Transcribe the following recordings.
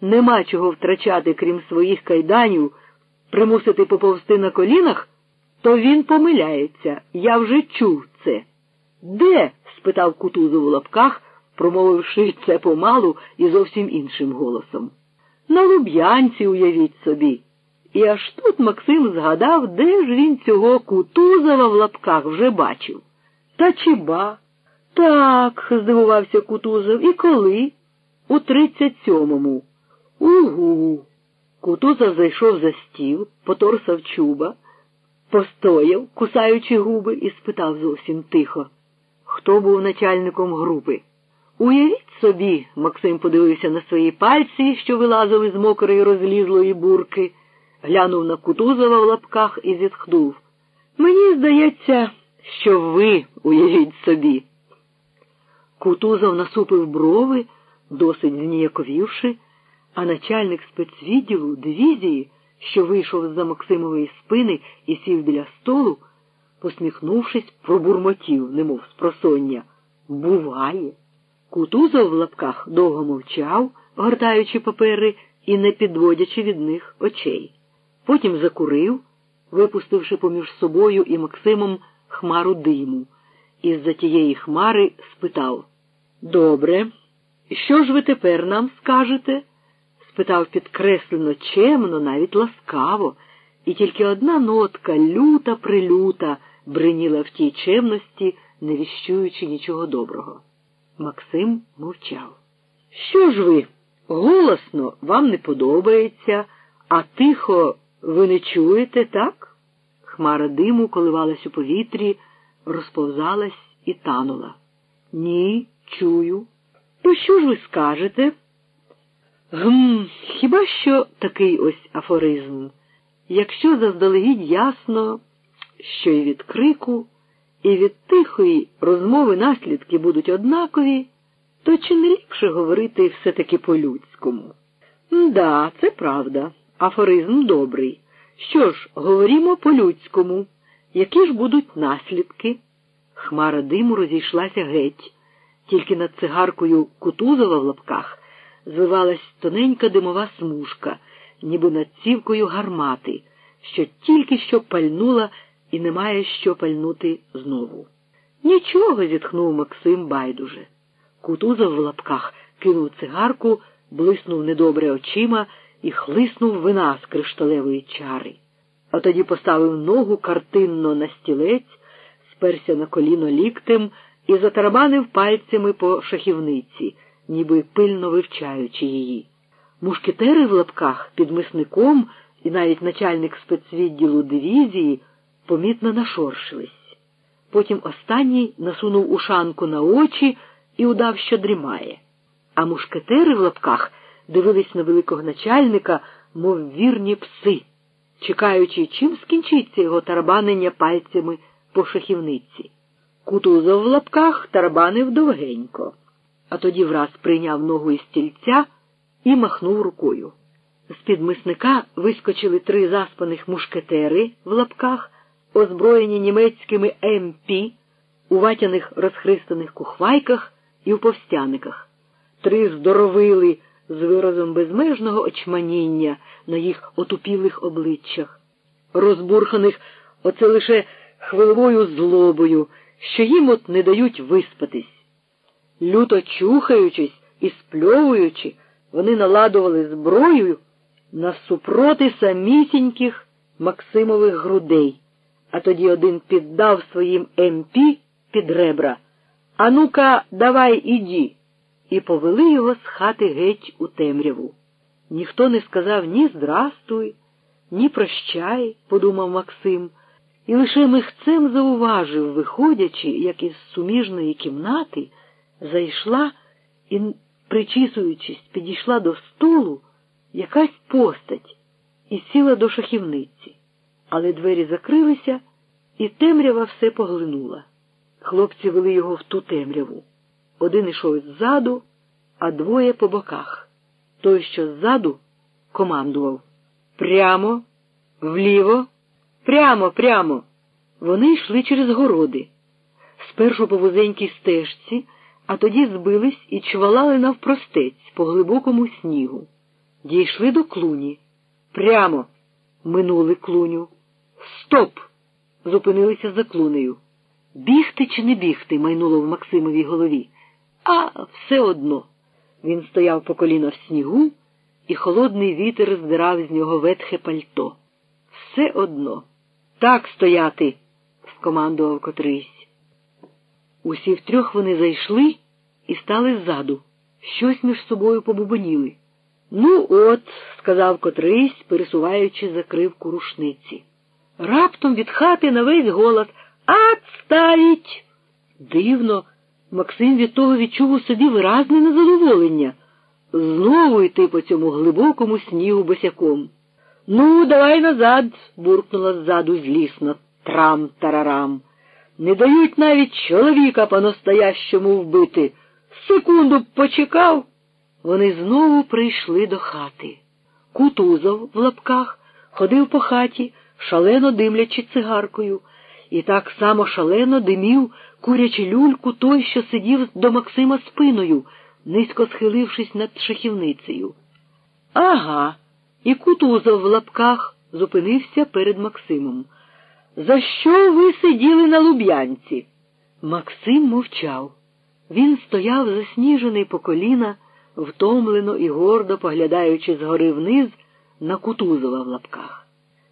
нема чого втрачати, крім своїх кайданів, примусити поповзти на колінах, то він помиляється. Я вже чув це. Де? спитав Кутузов у лапках, промовивши це помалу і зовсім іншим голосом. На Луб'янці, уявіть собі. І аж тут Максим згадав, де ж він цього Кутузова в лапках вже бачив. Та чи ба? Так, здивувався Кутузов. І коли? У тридцять сьомому. Угу. Кутузов зайшов за стіл, поторсав чуба, постояв, кусаючи губи, і спитав зовсім тихо, хто був начальником групи. Уявіть собі, Максим подивився на свої пальці, що вилазили з мокрої розлізлої бурки, глянув на Кутузова в лапках і зітхнув. Мені здається, що ви уявіть собі. Кутузов насупив брови, досить зніяковівши, а начальник спецвідділу дивізії, що вийшов з-за Максимової спини і сів біля столу, посміхнувшись, пробурмотів, немов спросоння. Буває. Кутузов в лапках довго мовчав, гортаючи папери і не підводячи від них очей. Потім закурив, випустивши поміж собою і Максимом хмару диму, і з-за тієї хмари спитав Добре, що ж ви тепер нам скажете? Спитав підкреслено чемно, навіть ласкаво, і тільки одна нотка, люта прилюта, бриніла в тій чемності, не віщуючи нічого доброго. Максим мовчав. Що ж ви? Голосно вам не подобається, а тихо ви не чуєте, так? Хмара диму коливалась у повітрі, розповзалась і танула. Ні, чую. То що ж ви скажете? Гм, хіба що такий ось афоризм? Якщо заздалегідь ясно, що і від крику, і від тихої розмови наслідки будуть однакові, то чи не ліпше говорити все-таки по-людському? Да, це правда. Афоризм добрий. Що ж, говоримо по-людському. Які ж будуть наслідки? Хмара диму розійшлася геть, тільки над цигаркою Кутузова в лапках звивалась тоненька димова смужка, ніби над цівкою гармати, що тільки що пальнула і не має що пальнути знову. Нічого, зітхнув Максим байдуже. Кутузов в лапках кинув цигарку, блиснув недобре очима і хлиснув вина з кришталевої чари. А тоді поставив ногу картинно на стілець, сперся на коліно ліктем і затарабанив пальцями по шахівниці, ніби пильно вивчаючи її. Мушкетери в лапках під мисником і навіть начальник спецвідділу дивізії помітно нашоршились. Потім останній насунув ушанку на очі і удав, що дрімає. А мушкетери в лапках дивились на великого начальника, мов вірні пси, чекаючи, чим скінчиться його тарабанення пальцями по шахівниці. Кутузов в лапках тарабанив довгенько, а тоді враз прийняв ногу із стільця і махнув рукою. З-під мисника вискочили три заспаних мушкетери в лапках, озброєні німецькими МП, у ватяних розхристаних кухвайках і в повстяниках. Три здоровили з виразом безмежного очманіння на їх отупілих обличчях, розбурханих оце лише хвилевою злобою, що їм от не дають виспатись. Люто чухаючись і спльовуючи, вони наладували зброєю насупроти самісіньких Максимових грудей, а тоді один піддав своїм МП під ребра. А ну-ка, давай іді і повели його з хати геть у темряву. Ніхто не сказав ні здрастуй, ні прощай, подумав Максим, і лише михцем зауважив, виходячи, як із суміжної кімнати, зайшла і, причісуючись, підійшла до столу якась постать і сіла до шахівниці. Але двері закрилися, і темрява все поглинула. Хлопці вели його в ту темряву. Один ішов ззаду, а двоє по боках. Той, що ззаду, командував прямо, вліво, прямо, прямо. Вони йшли через городи, спершу по вузенькій стежці, а тоді збились і чвалали навпростець по глибокому снігу. Дійшли до клуні. Прямо минули клуню. Стоп! Зупинилися за клунею. Бігти чи не бігти? майнуло в Максимовій голові. А все одно. Він стояв по коліна в снігу, і холодний вітер здирав з нього ветхе пальто. Все одно. Так стояти, скомандував котрийсь. Усі втрьох вони зайшли і стали ззаду. Щось між собою побубоніли. Ну, от, сказав котрийсь, пересуваючи закривку рушниці. Раптом від хати на весь голос «Отставіть!» Дивно, Максим від того відчув у собі виразне незадоволення. Знову йти по цьому глибокому снігу босяком. Ну, давай назад, буркнула ззаду злісно. Трам-тарарам. Не дають навіть чоловіка по-настоящому вбити. Секунду б почекав. Вони знову прийшли до хати. Кутузов в лапках ходив по хаті, шалено димлячи цигаркою, і так само шалено димів, курячи люльку той, що сидів до Максима спиною, низько схилившись над шахівницею. Ага, і Кутузов в лапках зупинився перед Максимом. За що ви сиділи на луб'янці? Максим мовчав. Він стояв засніжений по коліна, втомлено і гордо поглядаючи згори вниз на Кутузова в лапках.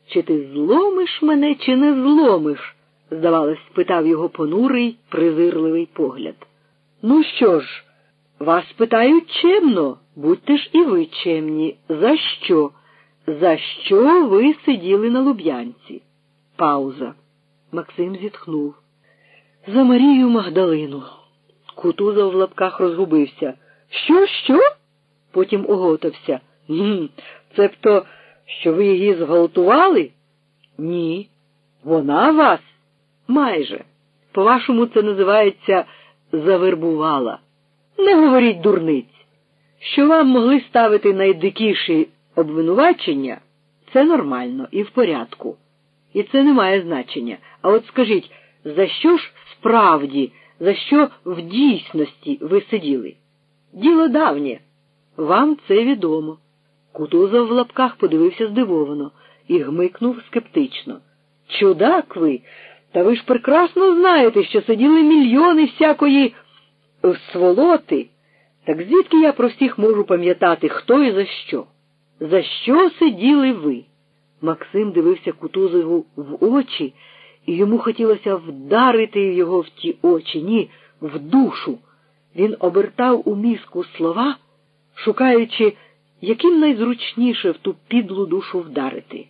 Чи ти зломиш мене, чи не зломиш? здавалось, спитав його понурий, презирливий погляд. Ну що ж, вас питають чемно, будьте ж і ви чемні. За що? За що ви сиділи на луб'янці? Пауза. Максим зітхнув. За Марію Магдалину. Кутузов в лапках розгубився. Що, що? Потім оготався. «Гм, Цебто, що ви її зґвалтували? Ні. Вона вас? Майже. По-вашому, це називається завербувала. Не говоріть дурниць. Що вам могли ставити найдикіші обвинувачення, це нормально і в порядку. І це не має значення. А от скажіть, за що ж справді, за що в дійсності ви сиділи? Діло давнє. Вам це відомо. Кутузов в лапках подивився здивовано і гмикнув скептично. Чудак ви, та ви ж прекрасно знаєте, що сиділи мільйони всякої сволоти. Так звідки я про всіх можу пам'ятати, хто і за що? За що сиділи ви? Максим дивився Кутузову в очі, і йому хотілося вдарити його в ті очі, ні, в душу. Він обертав у мізку слова, шукаючи, яким найзручніше в ту підлу душу вдарити.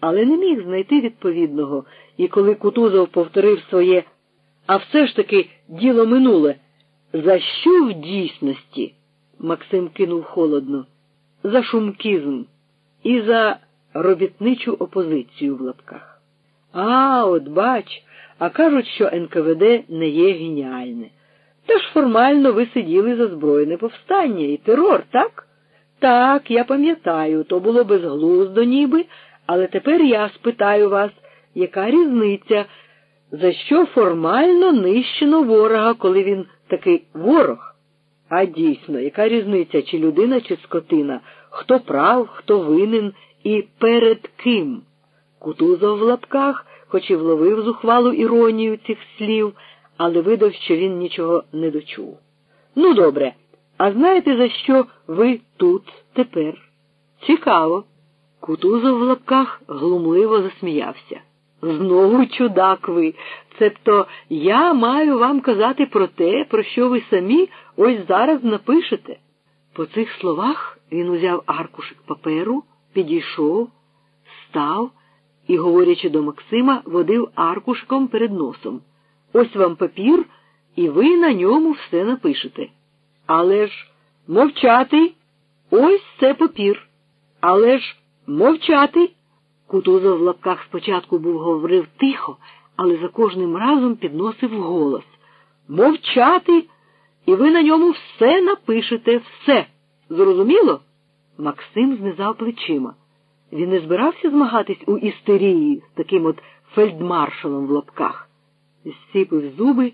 Але не міг знайти відповідного, і коли Кутузов повторив своє, а все ж таки діло минуле. За що в дійсності? Максим кинув холодно. За шумкізм і за робітничу опозицію в лапках. А, от бач, а кажуть, що НКВД не є геніальне. Та ж формально ви сиділи за збройне повстання і терор, так? Так, я пам'ятаю, то було безглуздо ніби, але тепер я спитаю вас, яка різниця, за що формально нищено ворога, коли він такий ворог? А дійсно, яка різниця, чи людина, чи скотина, хто прав, хто винен і перед ким? Кутузов в лапках, хоч і вловив зухвалу іронію цих слів, але видав, що він нічого не дочув. Ну, добре, а знаєте, за що ви тут тепер? Цікаво. Кутузов в лапках глумливо засміявся. Знову чудак ви. Цебто я маю вам казати про те, про що ви самі ось зараз напишете. По цих словах він узяв аркушик паперу, підійшов, став і, говорячи до Максима, водив аркушком перед носом. Ось вам папір, і ви на ньому все напишете. Але ж мовчати, ось це папір. Але ж мовчати. Кутузов в лапках спочатку був говорив тихо, але за кожним разом підносив голос. Мовчати, і ви на ньому все напишете, все. Зрозуміло? Максим знизав плечима. Він не збирався змагатись у істерії з таким от фельдмаршалом в лапках. Зціпив зуби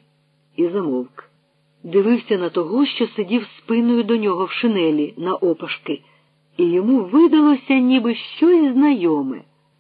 і замовк. Дивився на того, що сидів спиною до нього в шинелі на опашки, і йому видалося ніби щось знайоме.